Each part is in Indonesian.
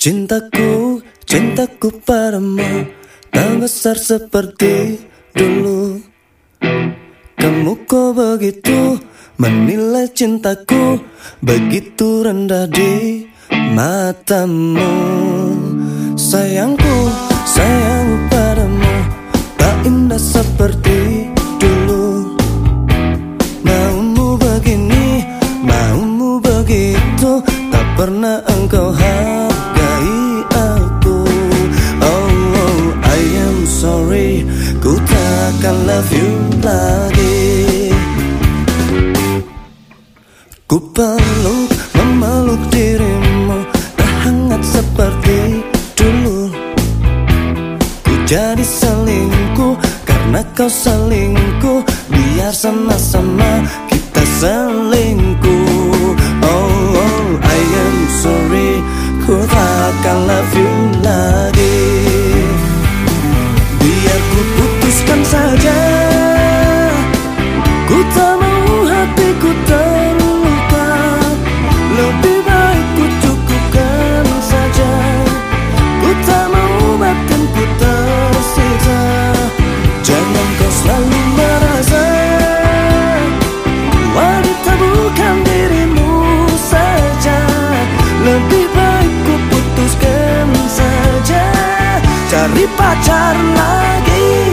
Cintaku, cintaku padamu Tak besar seperti dulu. Kamu kok begitu menilai cintaku Begitu rendah di matamu. Sayangku, sayangku padamu Tak indah seperti dulu. Maumu begini, maumu begitu Tak pernah engkau Ku peluk, memeluk dirimu Tak hangat seperti dulu. Ku jadi selingkuh karena kau selingkuh. Biar sama-sama kita selingkuh. Oh, oh, I am sorry. Ku takkan love you pacar lagi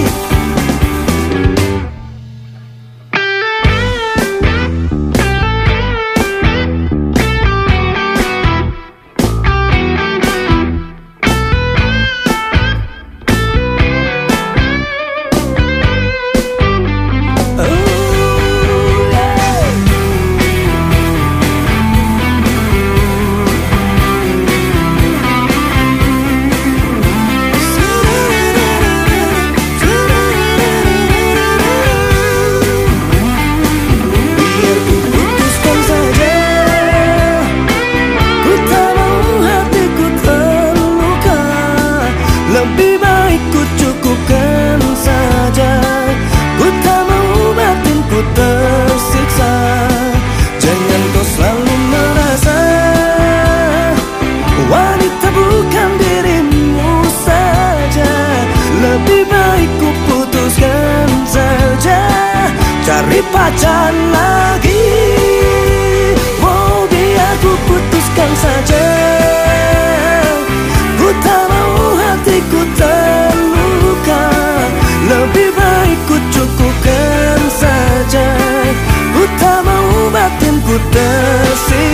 baik ku putuskan saja Cari pacar lagi. Oh biar ku putuskan saja. Ku tak hatiku terluka. Lebih baik ku cukupkan saja. Ku tak mau batinku tersiksa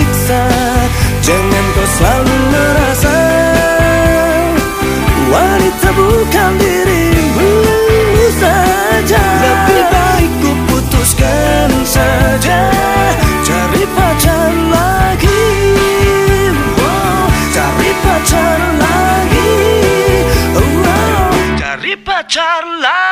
pacar lagi pacar lagi